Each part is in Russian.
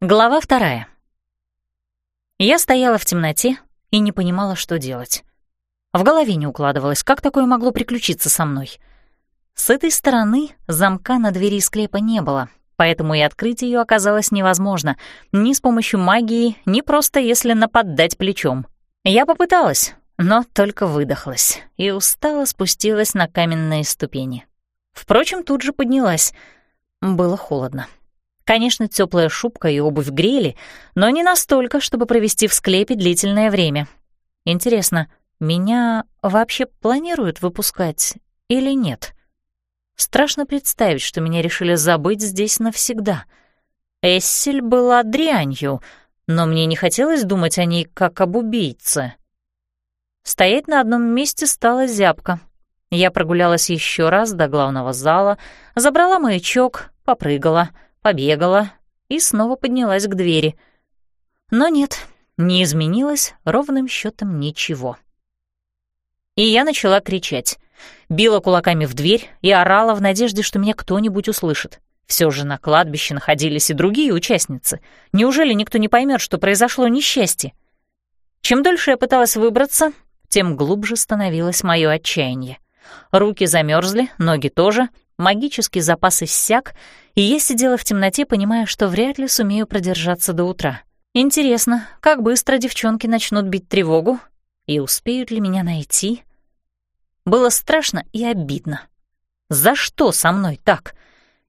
Глава вторая. Я стояла в темноте и не понимала, что делать. В голове не укладывалось, как такое могло приключиться со мной. С этой стороны замка на двери склепа не было, поэтому и открыть ее оказалось невозможно ни с помощью магии, ни просто если нападать плечом. Я попыталась, но только выдохлась и устало спустилась на каменные ступени. Впрочем, тут же поднялась. Было холодно. Конечно, теплая шубка и обувь грели, но не настолько, чтобы провести в склепе длительное время. Интересно, меня вообще планируют выпускать или нет? Страшно представить, что меня решили забыть здесь навсегда. Эссель была дрянью, но мне не хотелось думать о ней как об убийце. Стоять на одном месте стало зябко. Я прогулялась еще раз до главного зала, забрала маячок, попрыгала — побегала и снова поднялась к двери. Но нет, не изменилось ровным счетом ничего. И я начала кричать. Била кулаками в дверь и орала в надежде, что меня кто-нибудь услышит. Все же на кладбище находились и другие участницы. Неужели никто не поймет, что произошло несчастье? Чем дольше я пыталась выбраться, тем глубже становилось мое отчаяние. Руки замерзли, ноги тоже, магический запас иссяк, и я сидела в темноте, понимая, что вряд ли сумею продержаться до утра. Интересно, как быстро девчонки начнут бить тревогу и успеют ли меня найти? Было страшно и обидно. За что со мной так?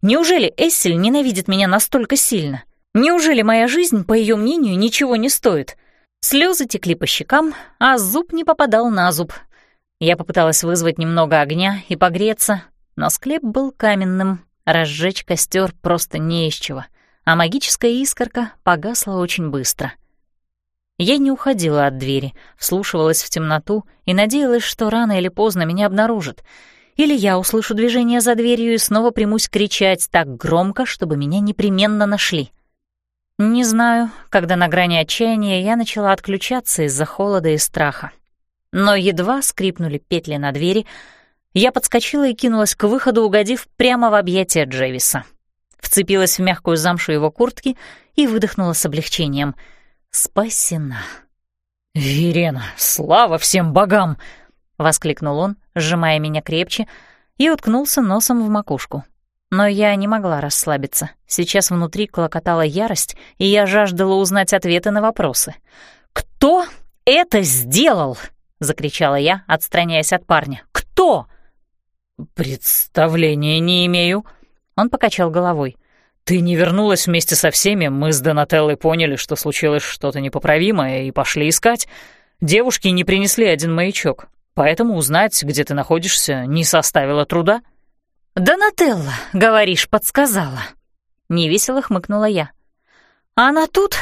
Неужели Эссель ненавидит меня настолько сильно? Неужели моя жизнь, по ее мнению, ничего не стоит? Слезы текли по щекам, а зуб не попадал на зуб. Я попыталась вызвать немного огня и погреться, но склеп был каменным, Разжечь костер просто не из чего, а магическая искорка погасла очень быстро. Я не уходила от двери, вслушивалась в темноту и надеялась, что рано или поздно меня обнаружат. Или я услышу движение за дверью и снова примусь кричать так громко, чтобы меня непременно нашли. Не знаю, когда на грани отчаяния я начала отключаться из-за холода и страха. Но едва скрипнули петли на двери — я подскочила и кинулась к выходу, угодив прямо в объятия Джевиса. Вцепилась в мягкую замшу его куртки и выдохнула с облегчением. «Спасена!» «Верена, слава всем богам!» — воскликнул он, сжимая меня крепче, и уткнулся носом в макушку. Но я не могла расслабиться. Сейчас внутри клокотала ярость, и я жаждала узнать ответы на вопросы. «Кто это сделал?» — закричала я, отстраняясь от парня. «Кто?» «Представления не имею», — он покачал головой. «Ты не вернулась вместе со всеми, мы с Донателлой поняли, что случилось что-то непоправимое, и пошли искать. Девушки не принесли один маячок, поэтому узнать, где ты находишься, не составило труда». «Донателла, говоришь, подсказала», — невесело хмыкнула я. «Она тут?»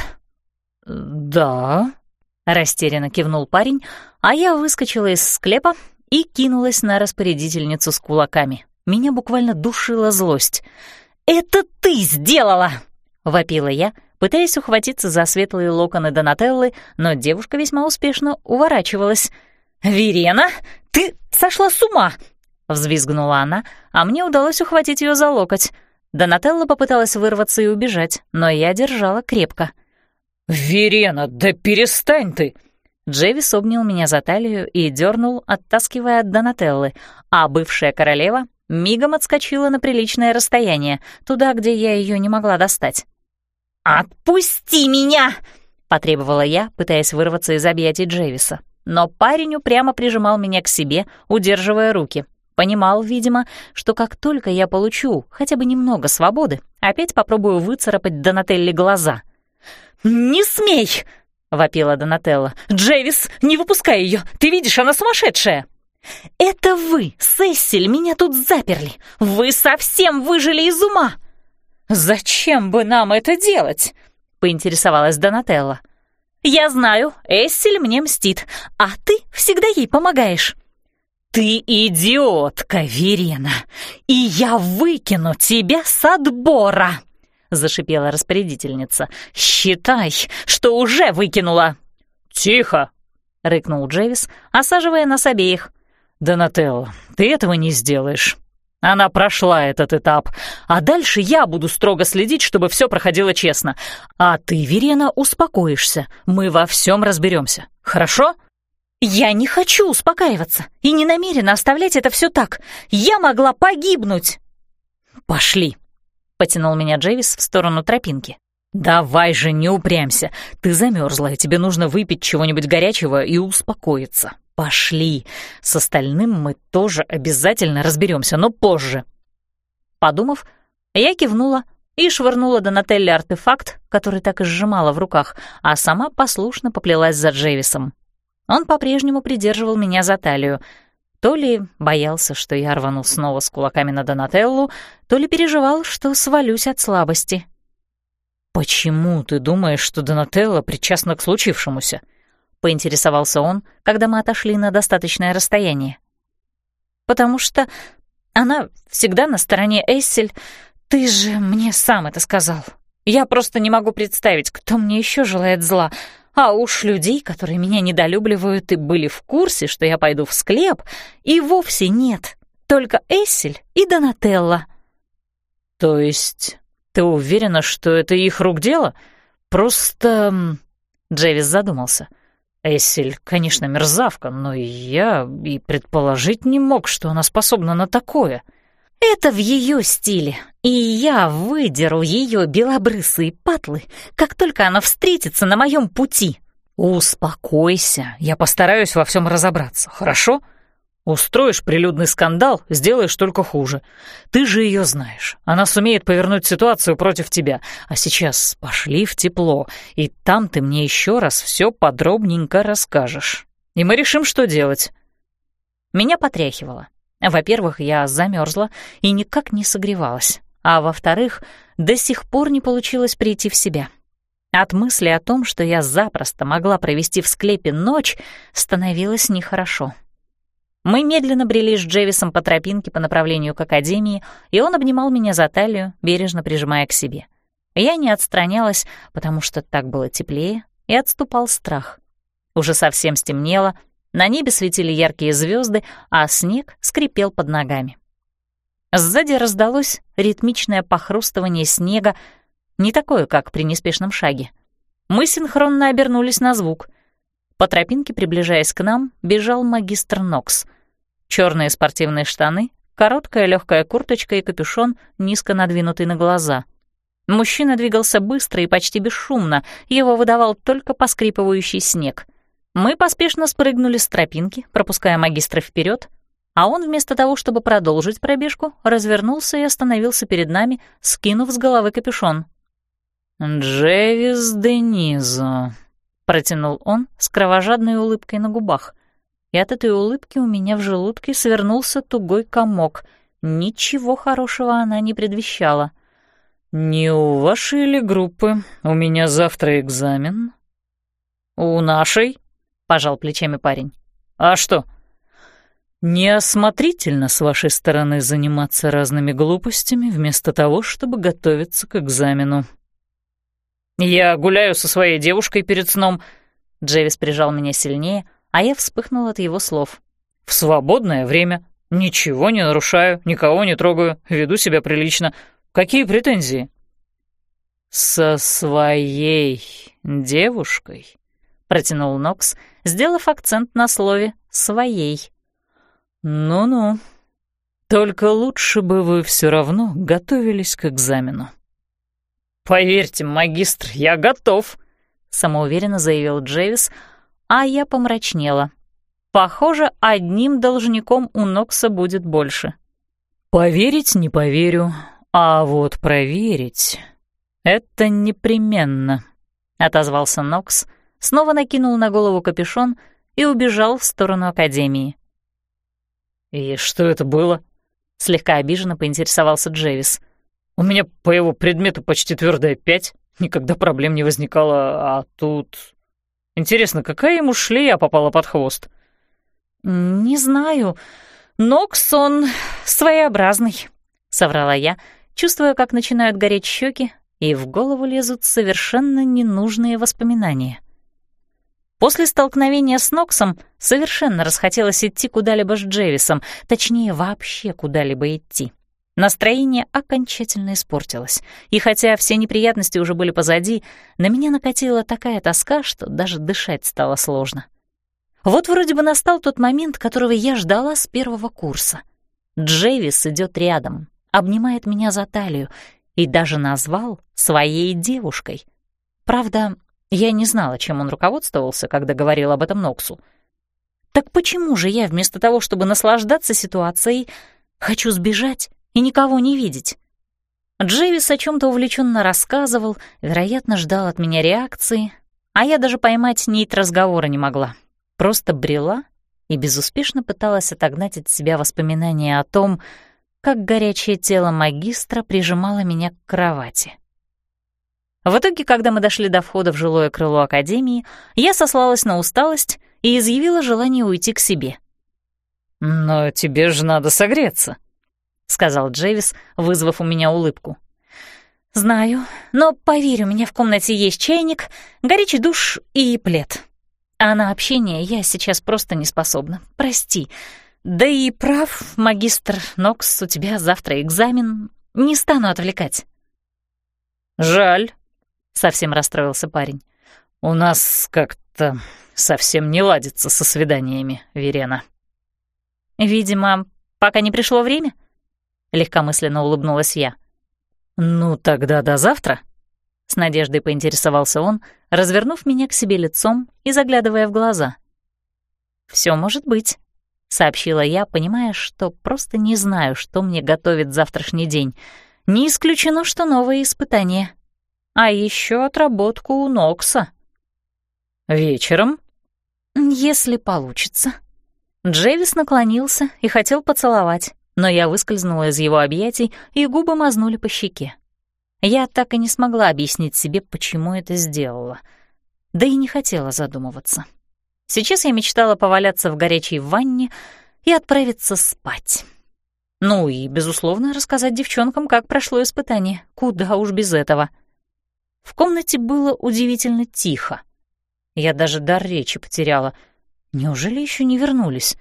«Да», — растерянно кивнул парень, а я выскочила из склепа и кинулась на распорядительницу с кулаками. Меня буквально душила злость. «Это ты сделала!» — вопила я, пытаясь ухватиться за светлые локоны Донателлы, но девушка весьма успешно уворачивалась. «Верена, ты сошла с ума!» — взвизгнула она, а мне удалось ухватить ее за локоть. Донателла попыталась вырваться и убежать, но я держала крепко. «Верена, да перестань ты!» Джевис обнял меня за талию и дернул, оттаскивая от Донателлы, а бывшая королева мигом отскочила на приличное расстояние, туда, где я ее не могла достать. «Отпусти меня!» — потребовала я, пытаясь вырваться из объятий Джевиса. Но парень упрямо прижимал меня к себе, удерживая руки. Понимал, видимо, что как только я получу хотя бы немного свободы, опять попробую выцарапать Донателле глаза. «Не смей!» — вопила Донателла. «Джейвис, не выпускай ее! Ты видишь, она сумасшедшая!» «Это вы, Сесиль, меня тут заперли! Вы совсем выжили из ума!» «Зачем бы нам это делать?» — поинтересовалась Донателла. «Я знаю, Эссель мне мстит, а ты всегда ей помогаешь». «Ты идиотка, Верена, и я выкину тебя с отбора!» — зашипела распорядительница. «Считай, что уже выкинула!» «Тихо!» — рыкнул Джейвис, осаживая нас обеих. «Донателло, ты этого не сделаешь». Она прошла этот этап, а дальше я буду строго следить, чтобы все проходило честно. А ты, Верена, успокоишься. Мы во всем разберемся. Хорошо? Я не хочу успокаиваться и не намерена оставлять это все так. Я могла погибнуть. Пошли, потянул меня Джейвис в сторону тропинки. «Давай же, не упрямься. Ты замерзла, и тебе нужно выпить чего-нибудь горячего и успокоиться. Пошли. С остальным мы тоже обязательно разберемся, но позже». Подумав, я кивнула и швырнула Донателле артефакт, который так и сжимала в руках, а сама послушно поплелась за Джейвисом. Он по-прежнему придерживал меня за талию. То ли боялся, что я рвану снова с кулаками на Донателлу, то ли переживал, что свалюсь от слабости. «Почему ты думаешь, что Донателла причастна к случившемуся?» — поинтересовался он, когда мы отошли на достаточное расстояние. «Потому что она всегда на стороне Эссель. Ты же мне сам это сказал. Я просто не могу представить, кто мне еще желает зла. А уж людей, которые меня недолюбливают и были в курсе, что я пойду в склеп, и вовсе нет. Только Эссель и Донателла». «То есть ты уверена, что это их рук дело? Просто...» Джейвис задумался. Эссель, конечно, мерзавка, но я и предположить не мог, что она способна на такое. Это в ее стиле, и я выдеру ее белобрысые патлы, как только она встретится на моем пути. Успокойся, я постараюсь во всем разобраться, хорошо? Устроишь прилюдный скандал, сделаешь только хуже. Ты же ее знаешь. Она сумеет повернуть ситуацию против тебя. А сейчас пошли в тепло, и там ты мне еще раз все подробненько расскажешь. И мы решим, что делать. Меня потряхивало. Во-первых, я замерзла и никак не согревалась. А во-вторых, до сих пор не получилось прийти в себя. От мысли о том, что я запросто могла провести в склепе ночь, становилось нехорошо. Мы медленно брели с Джевисом по тропинке по направлению к академии, и он обнимал меня за талию, бережно прижимая к себе. Я не отстранялась, потому что так было теплее, и отступал страх. Уже совсем стемнело, на небе светили яркие звезды, а снег скрипел под ногами. Сзади раздалось ритмичное похрустывание снега, не такое, как при неспешном шаге. Мы синхронно обернулись на звук. По тропинке, приближаясь к нам, бежал магистр Нокс — Черные спортивные штаны, короткая легкая курточка и капюшон, низко надвинутый на глаза. Мужчина двигался быстро и почти бесшумно, его выдавал только поскрипывающий снег. Мы поспешно спрыгнули с тропинки, пропуская магистра вперед, а он вместо того, чтобы продолжить пробежку, развернулся и остановился перед нами, скинув с головы капюшон. «Джевис Денизо», — протянул он с кровожадной улыбкой на губах и от этой улыбки у меня в желудке свернулся тугой комок. Ничего хорошего она не предвещала. «Не у вашей ли группы? У меня завтра экзамен?» «У нашей?» — пожал плечами парень. «А что?» «Неосмотрительно с вашей стороны заниматься разными глупостями вместо того, чтобы готовиться к экзамену». «Я гуляю со своей девушкой перед сном», — Джейвис прижал меня сильнее, — а я вспыхнул от его слов. «В свободное время. Ничего не нарушаю, никого не трогаю, веду себя прилично. Какие претензии?» «Со своей девушкой», — протянул Нокс, сделав акцент на слове «своей». «Ну-ну, только лучше бы вы все равно готовились к экзамену». «Поверьте, магистр, я готов», — самоуверенно заявил Джейвис, — а я помрачнела. Похоже, одним должником у Нокса будет больше. «Поверить не поверю, а вот проверить — это непременно», — отозвался Нокс, снова накинул на голову капюшон и убежал в сторону Академии. «И что это было?» — слегка обиженно поинтересовался Джейвис. «У меня по его предмету почти твердая пять, никогда проблем не возникало, а тут...» Интересно, какая ему шлея попала под хвост? «Не знаю. Нокс он своеобразный», — соврала я, чувствуя, как начинают гореть щеки, и в голову лезут совершенно ненужные воспоминания. После столкновения с Ноксом совершенно расхотелось идти куда-либо с Джевисом, точнее, вообще куда-либо идти. Настроение окончательно испортилось, и хотя все неприятности уже были позади, на меня накатила такая тоска, что даже дышать стало сложно. Вот вроде бы настал тот момент, которого я ждала с первого курса. Джевис идет рядом, обнимает меня за талию и даже назвал своей девушкой. Правда, я не знала, чем он руководствовался, когда говорил об этом Ноксу. Так почему же я вместо того, чтобы наслаждаться ситуацией, хочу сбежать и никого не видеть? Джейвис о чем то увлеченно рассказывал, вероятно, ждал от меня реакции, а я даже поймать нить разговора не могла. Просто брела и безуспешно пыталась отогнать от себя воспоминания о том, как горячее тело магистра прижимало меня к кровати. В итоге, когда мы дошли до входа в жилое крыло Академии, я сослалась на усталость и изъявила желание уйти к себе. «Но тебе же надо согреться», — сказал Джейвис, вызвав у меня улыбку. «Знаю, но, поверь, у меня в комнате есть чайник, горячий душ и плед. А на общение я сейчас просто не способна. Прости. Да и прав, магистр Нокс, у тебя завтра экзамен. Не стану отвлекать». «Жаль», совсем расстроился парень. «У нас как-то совсем не ладится со свиданиями, Верена». «Видимо, пока не пришло время?» — легкомысленно улыбнулась я. «Ну, тогда до завтра», — с надеждой поинтересовался он, развернув меня к себе лицом и заглядывая в глаза. Все может быть», — сообщила я, понимая, что просто не знаю, что мне готовит завтрашний день. «Не исключено, что новые испытания» а еще отработку у Нокса. Вечером? Если получится. Джейвис наклонился и хотел поцеловать, но я выскользнула из его объятий, и губы мазнули по щеке. Я так и не смогла объяснить себе, почему это сделала. Да и не хотела задумываться. Сейчас я мечтала поваляться в горячей ванне и отправиться спать. Ну и, безусловно, рассказать девчонкам, как прошло испытание. Куда уж без этого. — комнате было удивительно тихо. Я даже дар речи потеряла. Неужели еще не вернулись?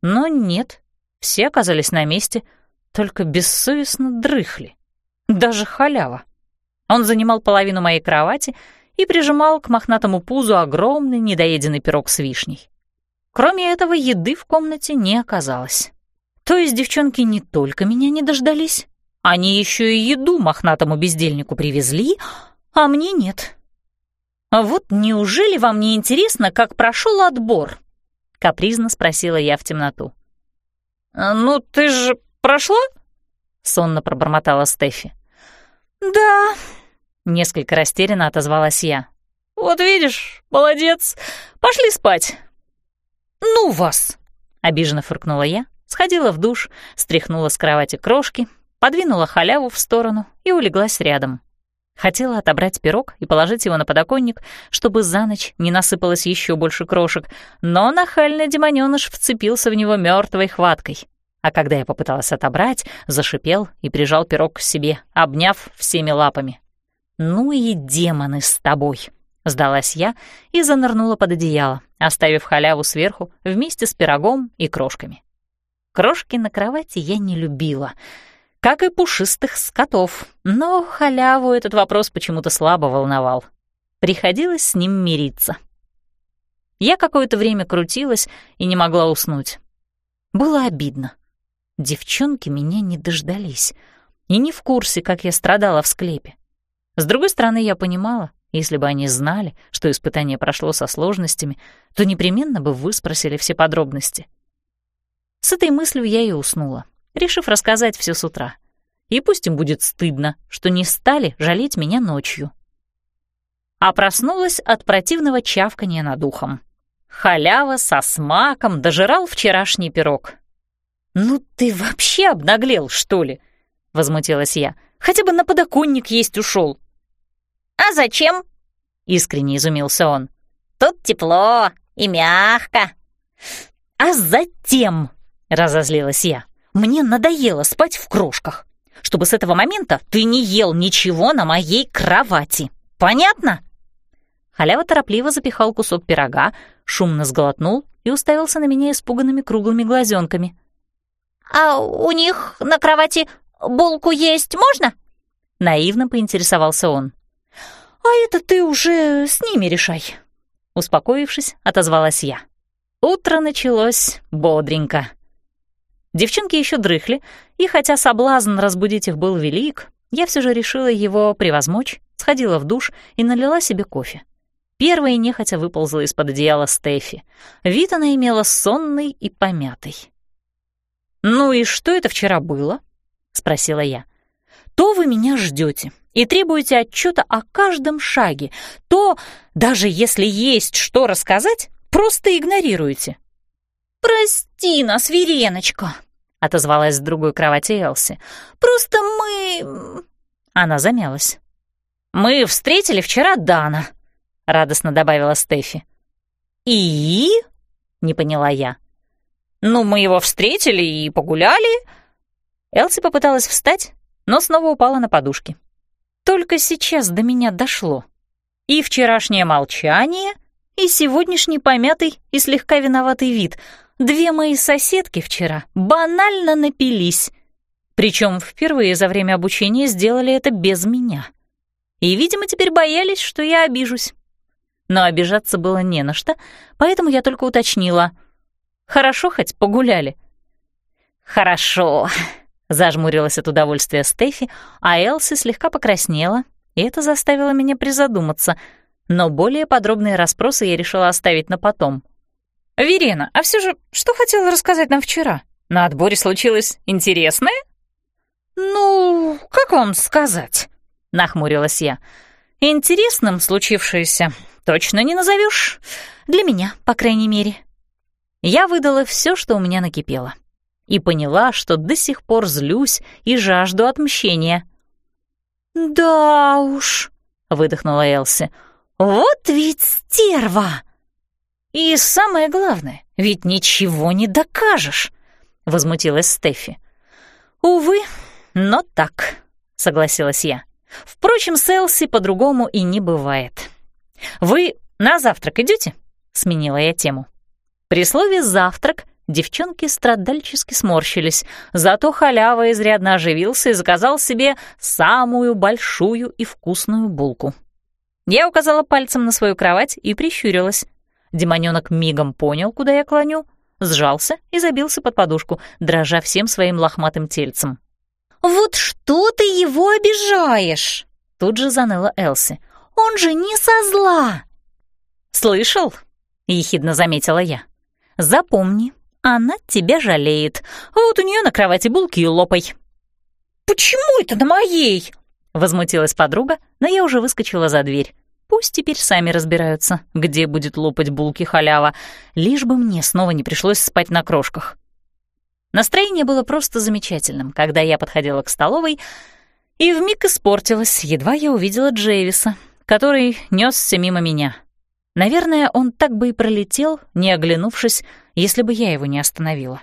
Но нет, все оказались на месте, только бессовестно дрыхли. Даже халява. Он занимал половину моей кровати и прижимал к мохнатому пузу огромный недоеденный пирог с вишней. Кроме этого, еды в комнате не оказалось. То есть девчонки не только меня не дождались, они еще и еду мохнатому бездельнику привезли, а мне нет. А вот неужели вам не интересно, как прошел отбор? Капризно спросила я в темноту. «А, «Ну, ты же прошла?» — сонно пробормотала Стефи. «Да», — несколько растерянно отозвалась я. «Вот видишь, молодец. Пошли спать». «Ну вас!» — обиженно фыркнула я, сходила в душ, стряхнула с кровати крошки, подвинула халяву в сторону и улеглась рядом. Хотела отобрать пирог и положить его на подоконник, чтобы за ночь не насыпалось еще больше крошек, но нахальный демонёныш вцепился в него мертвой хваткой. А когда я попыталась отобрать, зашипел и прижал пирог к себе, обняв всеми лапами. «Ну и демоны с тобой!» — сдалась я и занырнула под одеяло, оставив халяву сверху вместе с пирогом и крошками. Крошки на кровати я не любила — как и пушистых скотов. Но халяву этот вопрос почему-то слабо волновал. Приходилось с ним мириться. Я какое-то время крутилась и не могла уснуть. Было обидно. Девчонки меня не дождались и не в курсе, как я страдала в склепе. С другой стороны, я понимала, если бы они знали, что испытание прошло со сложностями, то непременно бы выспросили все подробности. С этой мыслью я и уснула решив рассказать все с утра. И пусть им будет стыдно, что не стали жалеть меня ночью. А проснулась от противного чавкания над ухом. Халява со смаком дожирал вчерашний пирог. «Ну ты вообще обнаглел, что ли?» — возмутилась я. «Хотя бы на подоконник есть ушел. «А зачем?» — искренне изумился он. «Тут тепло и мягко». «А затем!» — разозлилась я. Мне надоело спать в крошках. Чтобы с этого момента ты не ел ничего на моей кровати. Понятно? Халява торопливо запихал кусок пирога, шумно сглотнул и уставился на меня испуганными круглыми глазенками. «А у них на кровати булку есть можно?» Наивно поинтересовался он. «А это ты уже с ними решай», — успокоившись, отозвалась я. Утро началось бодренько. Девчонки еще дрыхли, и хотя соблазн разбудить их был велик, я все же решила его превозмочь, сходила в душ и налила себе кофе. Первая нехотя выползла из-под одеяла Стефи. Вид она имела сонный и помятый. «Ну и что это вчера было?» — спросила я. «То вы меня ждете и требуете отчета о каждом шаге, то, даже если есть что рассказать, просто игнорируете». «Прости нас, Вереночка», — отозвалась с другой кровати Элси. «Просто мы...» Она замялась. «Мы встретили вчера Дана», — радостно добавила Стефи. «И?» — не поняла я. «Ну, мы его встретили и погуляли». Элси попыталась встать, но снова упала на подушки. Только сейчас до меня дошло. И вчерашнее молчание, и сегодняшний помятый и слегка виноватый вид. Две мои соседки вчера банально напились. Причем впервые за время обучения сделали это без меня. И, видимо, теперь боялись, что я обижусь но обижаться было не на что, поэтому я только уточнила. «Хорошо хоть погуляли?» «Хорошо», — зажмурилась от удовольствия Стефи, а Элси слегка покраснела, и это заставило меня призадуматься, но более подробные расспросы я решила оставить на потом. «Верена, а все же что хотела рассказать нам вчера? На отборе случилось интересное?» «Ну, как вам сказать?» — нахмурилась я. «Интересным случившееся точно не назовешь. Для меня, по крайней мере. Я выдала все, что у меня накипело. И поняла, что до сих пор злюсь и жажду отмщения. «Да уж», — выдохнула Элси, — «вот ведь стерва!» «И самое главное, ведь ничего не докажешь», — возмутилась Стефи. «Увы, но так», — согласилась я. «Впрочем, с Элси по-другому и не бывает». «Вы на завтрак идете? сменила я тему. При слове «завтрак» девчонки страдальчески сморщились, зато халява изрядно оживился и заказал себе самую большую и вкусную булку. Я указала пальцем на свою кровать и прищурилась. Демонёнок мигом понял, куда я клоню, сжался и забился под подушку, дрожа всем своим лохматым тельцем. «Вот что ты его обижаешь?» Тут же заныла Элси. Он же не со зла!» «Слышал?» — ехидно заметила я. «Запомни, она тебя жалеет. Вот у нее на кровати булки и лопай». «Почему это на моей?» — возмутилась подруга, но я уже выскочила за дверь. Пусть теперь сами разбираются, где будет лопать булки халява, лишь бы мне снова не пришлось спать на крошках. Настроение было просто замечательным, когда я подходила к столовой, и вмиг испортилось, едва я увидела Джейвиса, который несся мимо меня. Наверное, он так бы и пролетел, не оглянувшись, если бы я его не остановила.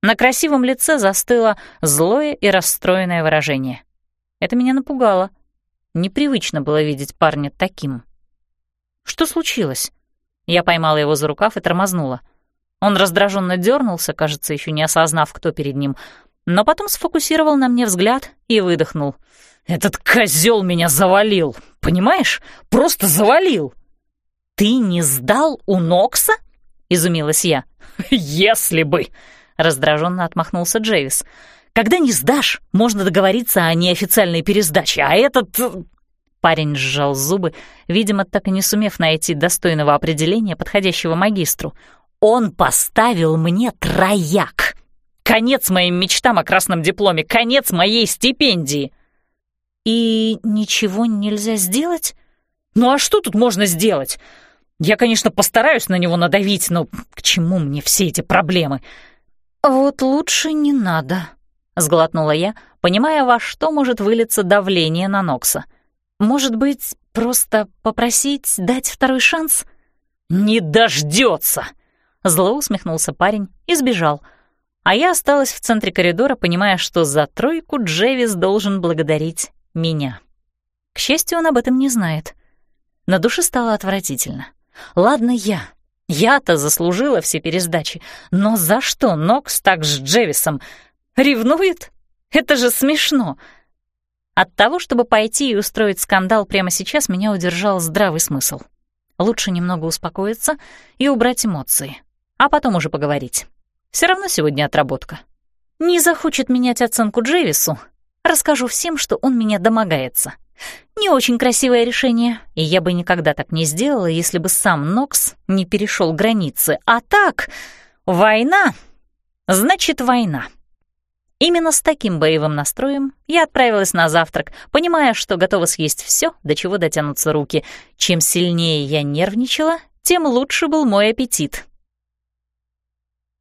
На красивом лице застыло злое и расстроенное выражение. Это меня напугало. Непривычно было видеть парня таким. Что случилось? Я поймала его за рукав и тормознула. Он раздраженно дернулся, кажется, еще не осознав, кто перед ним, но потом сфокусировал на мне взгляд и выдохнул — этот козел меня завалил, понимаешь? Просто завалил. Ты не сдал у Нокса? Изумилась я. Если бы, раздраженно отмахнулся Джейвис. Когда не сдашь, можно договориться о неофициальной пересдаче, а этот... Э, парень сжал зубы, видимо, так и не сумев найти достойного определения, подходящего магистру. Он поставил мне трояк. Конец моим мечтам о красном дипломе, конец моей стипендии. «И ничего нельзя сделать?» «Ну а что тут можно сделать? Я, конечно, постараюсь на него надавить, но к чему мне все эти проблемы?» «Вот лучше не надо», — сглотнула я, понимая, во что может вылиться давление на Нокса. «Может быть, просто попросить дать второй шанс?» «Не дождется!» — зло усмехнулся парень и сбежал. А я осталась в центре коридора, понимая, что за тройку Джевис должен благодарить меня. К счастью, он об этом не знает. На душе стало отвратительно. Ладно я. Я-то заслужила все пересдачи. Но за что Нокс так с Джевисом? Ревнует? Это же смешно. От того, чтобы пойти и устроить скандал прямо сейчас, меня удержал здравый смысл. Лучше немного успокоиться и убрать эмоции, а потом уже поговорить. Все равно сегодня отработка. Не захочет менять оценку Джевису, расскажу всем, что он меня домогается. Не очень красивое решение, и я бы никогда так не сделала, если бы сам Нокс не перешел границы. А так, война, значит война. Именно с таким боевым настроем я отправилась на завтрак, понимая, что готова съесть все, до чего дотянутся руки. Чем сильнее я нервничала, тем лучше был мой аппетит.